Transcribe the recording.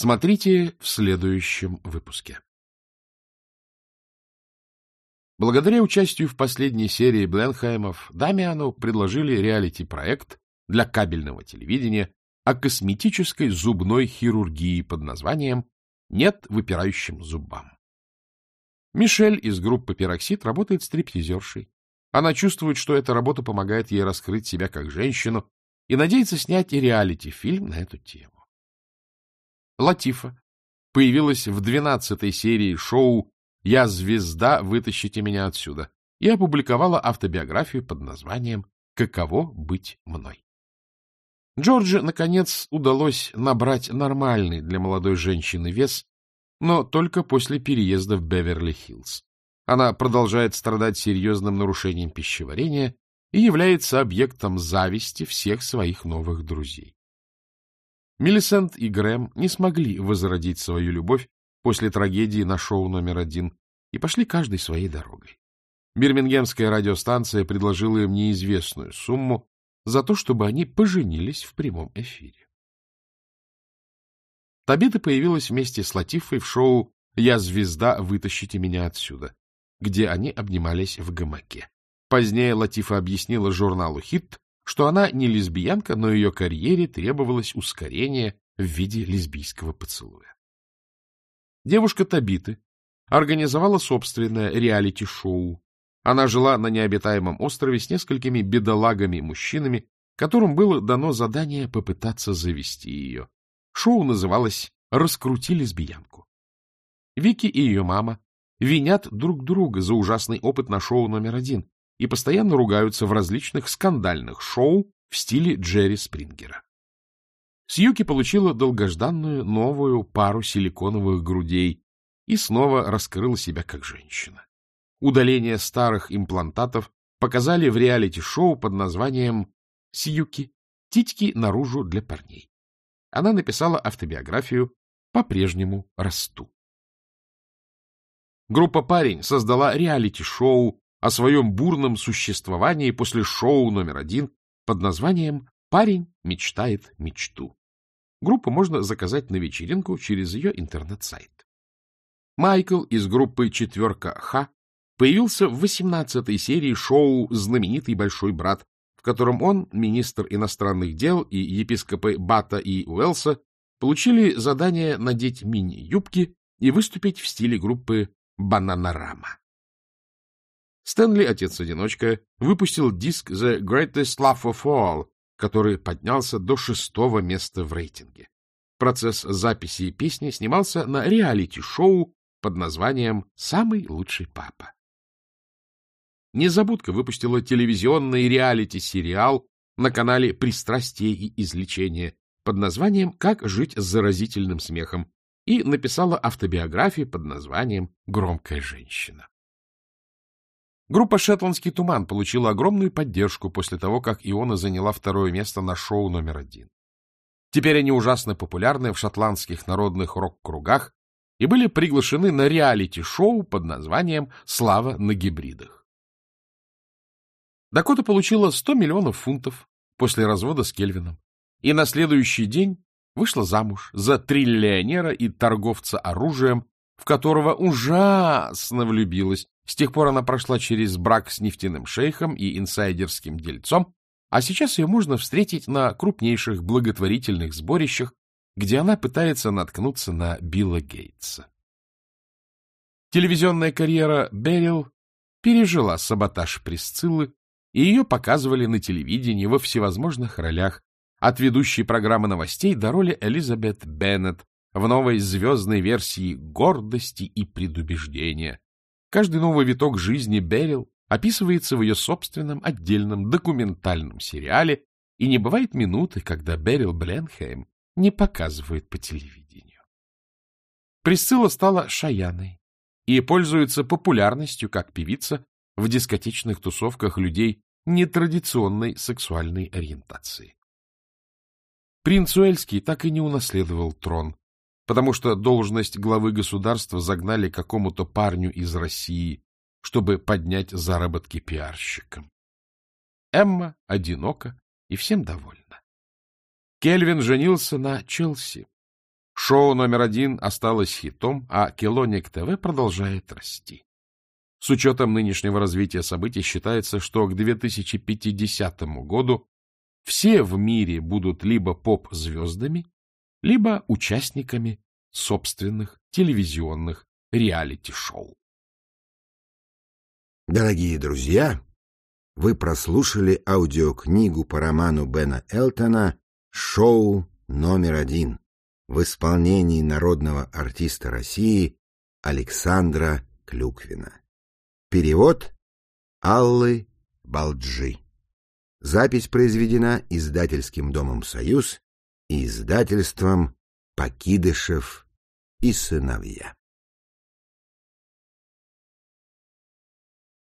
Смотрите в следующем выпуске. Благодаря участию в последней серии Бленхаймов Дамиану предложили реалити-проект для кабельного телевидения о косметической зубной хирургии под названием «Нет выпирающим зубам». Мишель из группы «Пероксид» работает стриптизершей. Она чувствует, что эта работа помогает ей раскрыть себя как женщину и надеется снять реалити-фильм на эту тему. Латифа появилась в двенадцатой серии шоу «Я звезда, вытащите меня отсюда» и опубликовала автобиографию под названием «Каково быть мной». Джорджи, наконец, удалось набрать нормальный для молодой женщины вес, но только после переезда в Беверли-Хиллз. Она продолжает страдать серьезным нарушением пищеварения и является объектом зависти всех своих новых друзей. Миллисент и Грэм не смогли возродить свою любовь после трагедии на шоу номер один и пошли каждой своей дорогой. Бирмингемская радиостанция предложила им неизвестную сумму за то, чтобы они поженились в прямом эфире. Табита появилась вместе с Латифой в шоу «Я звезда, вытащите меня отсюда», где они обнимались в гамаке. Позднее Латифа объяснила журналу «Хит», что она не лесбиянка, но ее карьере требовалось ускорение в виде лесбийского поцелуя. Девушка Табиты организовала собственное реалити-шоу. Она жила на необитаемом острове с несколькими бедолагами-мужчинами, которым было дано задание попытаться завести ее. Шоу называлось «Раскрути лесбиянку». Вики и ее мама винят друг друга за ужасный опыт на шоу номер один, и постоянно ругаются в различных скандальных шоу в стиле Джерри Спрингера. Сьюки получила долгожданную новую пару силиконовых грудей и снова раскрыла себя как женщина. Удаление старых имплантатов показали в реалити-шоу под названием «Сьюки. Титьки наружу для парней». Она написала автобиографию «По-прежнему расту». Группа «Парень» создала реалити-шоу о своем бурном существовании после шоу номер один под названием «Парень мечтает мечту». Группу можно заказать на вечеринку через ее интернет-сайт. Майкл из группы «Четверка Х» появился в 18-й серии шоу «Знаменитый большой брат», в котором он, министр иностранных дел и епископы Бата и Уэлса получили задание надеть мини-юбки и выступить в стиле группы «Бананарама». Стэнли, отец-одиночка, выпустил диск The Greatest Love of All, который поднялся до шестого места в рейтинге. Процесс записи песни снимался на реалити-шоу под названием «Самый лучший папа». Незабудка выпустила телевизионный реалити-сериал на канале «Пристрастие и излечение» под названием «Как жить с заразительным смехом» и написала автобиографию под названием «Громкая женщина». Группа «Шетландский туман» получила огромную поддержку после того, как Иона заняла второе место на шоу номер один. Теперь они ужасно популярны в шотландских народных рок-кругах и были приглашены на реалити-шоу под названием «Слава на гибридах». Дакота получила 100 миллионов фунтов после развода с Кельвином и на следующий день вышла замуж за триллионера и торговца оружием, в которого ужасно влюбилась с тех пор она прошла через брак с нефтяным шейхом и инсайдерским дельцом, а сейчас ее можно встретить на крупнейших благотворительных сборищах, где она пытается наткнуться на Билла Гейтса. Телевизионная карьера Берил пережила саботаж Присциллы, и ее показывали на телевидении во всевозможных ролях, от ведущей программы новостей до роли Элизабет Беннет в новой звездной версии «Гордости и предубеждения», Каждый новый виток жизни Берил описывается в ее собственном отдельном документальном сериале, и не бывает минуты, когда Берил Бленхейм не показывает по телевидению. Присцилла стала шаяной и пользуется популярностью как певица в дискотечных тусовках людей нетрадиционной сексуальной ориентации. Принц Уэльский так и не унаследовал трон, потому что должность главы государства загнали какому-то парню из России, чтобы поднять заработки пиарщикам. Эмма одинока и всем довольна. Кельвин женился на Челси. Шоу номер один осталось хитом, а Келоник ТВ продолжает расти. С учетом нынешнего развития событий считается, что к 2050 году все в мире будут либо поп-звездами, либо участниками собственных телевизионных реалити-шоу. Дорогие друзья, вы прослушали аудиокнигу по роману Бена Элтона «Шоу номер один» в исполнении народного артиста России Александра Клюквина. Перевод Аллы Балджи. Запись произведена издательским домом «Союз» издательством «Покидышев и сыновья».